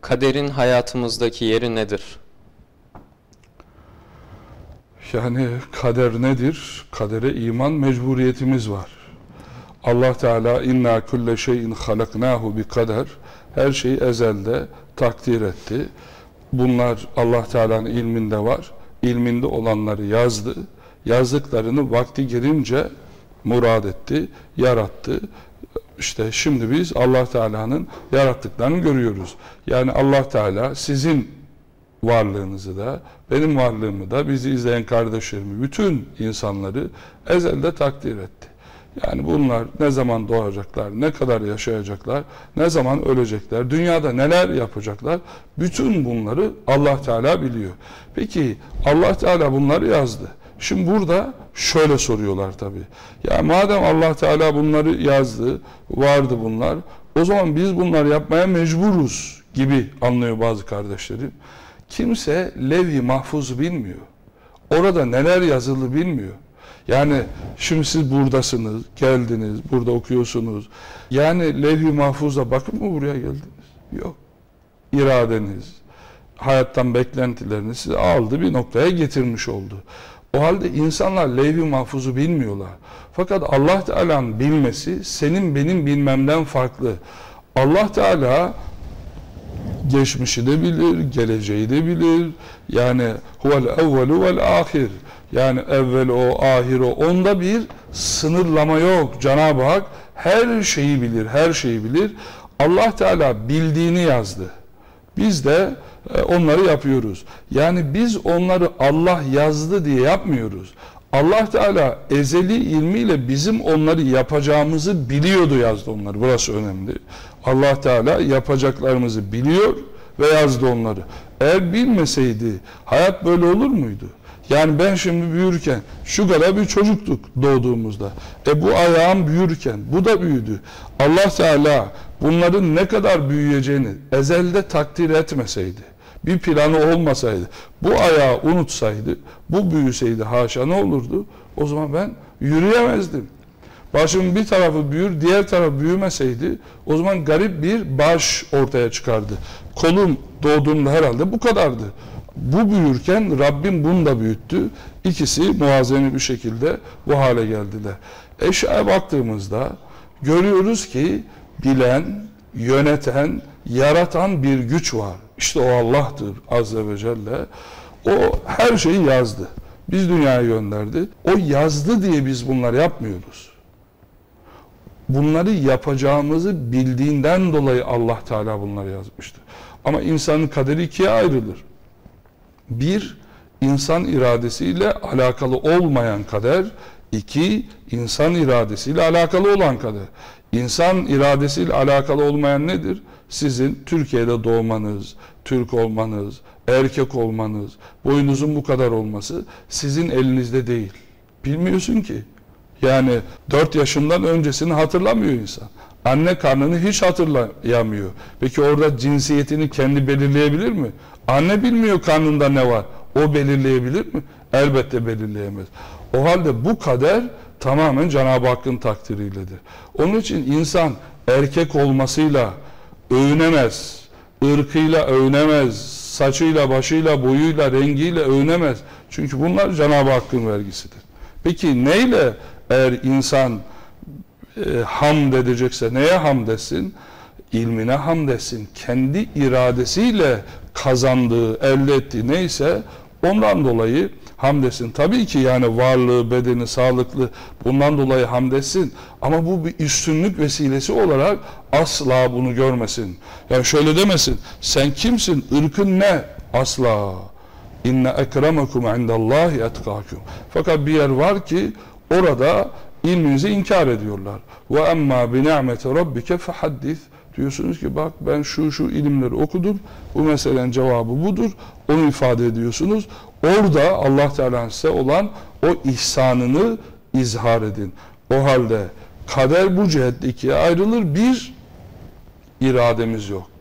Kaderin hayatımızdaki yeri nedir? Yani kader nedir? Kadere iman mecburiyetimiz var. Allah Teala inna kulle şeyin halaknahu bi kader. Her şeyi ezelde takdir etti. Bunlar Allah Teala'nın ilminde var. İlminde olanları yazdı. Yazdıklarını vakti gelince murad etti, yarattı. İşte şimdi biz Allah Teala'nın yarattıklarını görüyoruz. Yani Allah Teala sizin varlığınızı da, benim varlığımı da, bizi izleyen kardeşlerimi, bütün insanları ezelde takdir etti. Yani bunlar ne zaman doğacaklar, ne kadar yaşayacaklar, ne zaman ölecekler, dünyada neler yapacaklar, bütün bunları Allah Teala biliyor. Peki Allah Teala bunları yazdı. Şimdi burada şöyle soruyorlar tabii. Ya madem Allah Teala bunları yazdı, vardı bunlar, o zaman biz bunları yapmaya mecburuz gibi anlıyor bazı kardeşlerim. Kimse levh-i mahfuz bilmiyor. Orada neler yazılı bilmiyor. Yani şimdi siz buradasınız, geldiniz, burada okuyorsunuz. Yani levh-i mahfuza bakıp mı buraya geldiniz? Yok. İradeniz, hayattan beklentileriniz sizi aldı bir noktaya getirmiş oldu. O halde insanlar levh-i mahfuzu bilmiyorlar. Fakat Allah Teala'nın bilmesi senin benim bilmemden farklı. Allah Teala geçmişi de bilir, geleceği de bilir. Yani huvel evvelu vel ahir. Yani evvel o, ahir o. Onda bir sınırlama yok. Cenab-ı Hak her şeyi bilir, her şeyi bilir. Allah Teala bildiğini yazdı. Biz de e, onları yapıyoruz. Yani biz onları Allah yazdı diye yapmıyoruz. Allah Teala ezeli ilmiyle bizim onları yapacağımızı biliyordu yazdı onları. Burası önemli. Allah Teala yapacaklarımızı biliyor ve yazdı onları. Eğer bilmeseydi hayat böyle olur muydu? Yani ben şimdi büyürken şu kadar bir çocuktuk doğduğumuzda. E bu ayağım büyürken bu da büyüdü. Allah Teala bunların ne kadar büyüyeceğini ezelde takdir etmeseydi, bir planı olmasaydı, bu ayağı unutsaydı, bu büyüseydi haşa ne olurdu? O zaman ben yürüyemezdim. Başımın bir tarafı büyür, diğer tarafı büyümeseydi o zaman garip bir baş ortaya çıkardı. Kolum doğduğumda herhalde bu kadardı. Bu büyürken Rabbim bunu da büyüttü. İkisi muazzemi bir şekilde bu hale geldiler. Eşyaya baktığımızda görüyoruz ki bilen, yöneten, yaratan bir güç var. İşte o Allah'tır Azze ve Celle. O her şeyi yazdı. Biz dünyaya gönderdi. O yazdı diye biz bunları yapmıyoruz. Bunları yapacağımızı bildiğinden dolayı Allah Teala bunları yazmıştır. Ama insanın kaderi ikiye ayrılır. Bir, insan iradesiyle alakalı olmayan kader. iki insan iradesiyle alakalı olan kader. İnsan iradesiyle alakalı olmayan nedir? Sizin Türkiye'de doğmanız, Türk olmanız, erkek olmanız, boyunuzun bu kadar olması sizin elinizde değil. Bilmiyorsun ki. Yani 4 yaşından öncesini hatırlamıyor insan. Anne karnını hiç hatırlayamıyor. Peki orada cinsiyetini kendi belirleyebilir mi? Anne bilmiyor karnında ne var. O belirleyebilir mi? Elbette belirleyemez. O halde bu kader tamamen Cenab-ı Hakk'ın takdiriyledir. Onun için insan erkek olmasıyla övünemez, ırkıyla övünemez, saçıyla, başıyla, boyuyla, rengiyle övünemez. Çünkü bunlar Cenab-ı Hakk'ın vergisidir. Peki neyle eğer insan e, hamd edecekse neye hamd etsin? İlmine hamd etsin. Kendi iradesiyle kazandığı, elde ettiği neyse ondan dolayı hamd etsin. Tabii ki yani varlığı, bedeni, sağlıklı bundan dolayı hamd etsin. Ama bu bir üstünlük vesilesi olarak asla bunu görmesin. Yani şöyle demesin. Sen kimsin? Irkın ne? Asla. İnne ekremekum indallahi etkakum. Fakat bir yer var ki orada ilminizi inkar ediyorlar. Ve emma bi ni'meti rabbike fehaddis. Diyorsunuz ki bak ben şu şu ilimleri okudum. Bu meselenin cevabı budur. Onu ifade ediyorsunuz. Orada Allah Teala size olan o ihsanını izhar edin. O halde kader bu cihetle ikiye ayrılır. Bir, irademiz yok.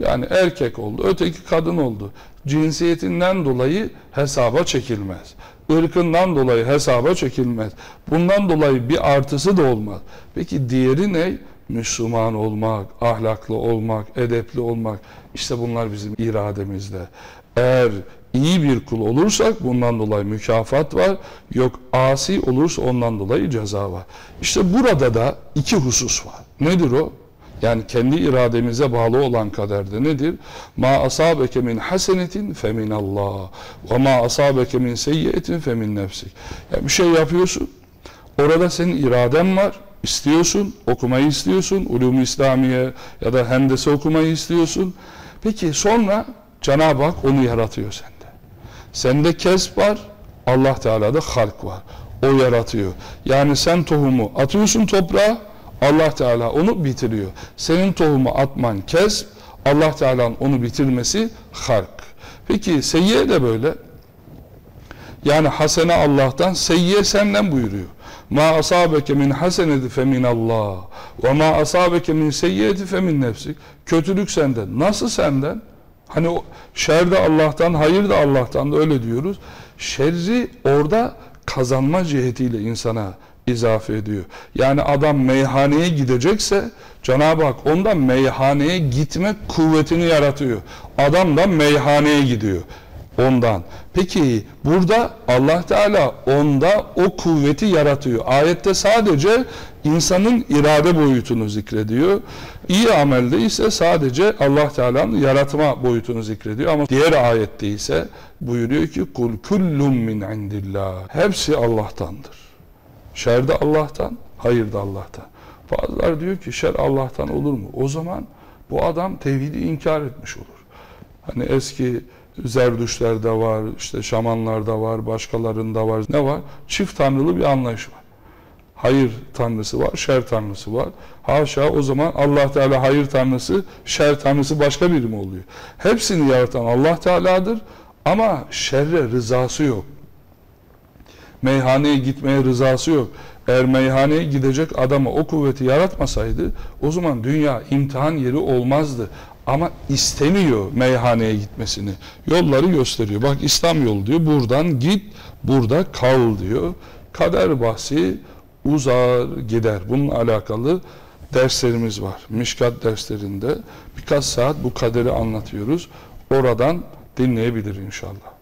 Yani erkek oldu, öteki kadın oldu. Cinsiyetinden dolayı hesaba çekilmez. Irkından dolayı hesaba çekilmez. Bundan dolayı bir artısı da olmaz. Peki diğeri ne? Müslüman olmak, ahlaklı olmak, edepli olmak işte bunlar bizim irademizde. Eğer iyi bir kul olursak bundan dolayı mükafat var. Yok asi olursa ondan dolayı ceza var. İşte burada da iki husus var. Nedir o? Yani kendi irademize bağlı olan kaderde nedir? Ma asabeke min hasenetin fe min Allah ve ma asabeke min seyyiyetin fe min nefsik. Yani bir şey yapıyorsun. Orada senin iraden var. istiyorsun, okumayı istiyorsun, ulum İslamiye ya da hendese okumayı istiyorsun. Peki sonra Cenab-ı Hak onu yaratıyor sende. Sende kesp var, Allah Teala'da halk var. O yaratıyor. Yani sen tohumu atıyorsun toprağa, Allah Teala onu bitiriyor. Senin tohumu atman kesp, Allah Teala'nın onu bitirmesi halk. Peki seyyiye de böyle. Yani hasene Allah'tan, seyyiye senden buyuruyor. Ma asabeke min haseneti fe min Allah ve ma asabeke min seyyiyeti fe min nefsik. Kötülük senden. Nasıl senden? Hani o şer de Allah'tan, hayır da Allah'tan da öyle diyoruz. Şerri orada kazanma cihetiyle insana izafe ediyor. Yani adam meyhaneye gidecekse Cenab-ı Hak ondan meyhaneye gitme kuvvetini yaratıyor. Adam da meyhaneye gidiyor ondan. Peki burada Allah Teala onda o kuvveti yaratıyor. Ayette sadece insanın irade boyutunu zikrediyor. İyi amelde ise sadece Allah Teala'nın yaratma boyutunu zikrediyor ama diğer ayette ise buyuruyor ki kul kullum min indillah. Hepsi Allah'tandır. Şer de Allah'tan, hayır da Allah'tan. Bazıları diyor ki şer Allah'tan olur mu? O zaman bu adam tevhidi inkar etmiş olur. Hani eski Zerdüşlerde var, işte Şamanlarda var, başkalarında var. Ne var? Çift tanrılı bir anlayış var. Hayır tanrısı var, şer tanrısı var. Haşa o zaman Allah Teala hayır tanrısı, şer tanrısı başka biri mi oluyor? Hepsini yaratan Allah Teala'dır ama şerre rızası yok. Meyhaneye gitmeye rızası yok. Eğer meyhaneye gidecek adama o kuvveti yaratmasaydı o zaman dünya imtihan yeri olmazdı. Ama istemiyor meyhaneye gitmesini. Yolları gösteriyor. Bak İslam yolu diyor. Buradan git, burada kal diyor. Kader bahsi uzar gider. Bununla alakalı derslerimiz var. Mişkat derslerinde birkaç saat bu kaderi anlatıyoruz. Oradan dinleyebilir inşallah.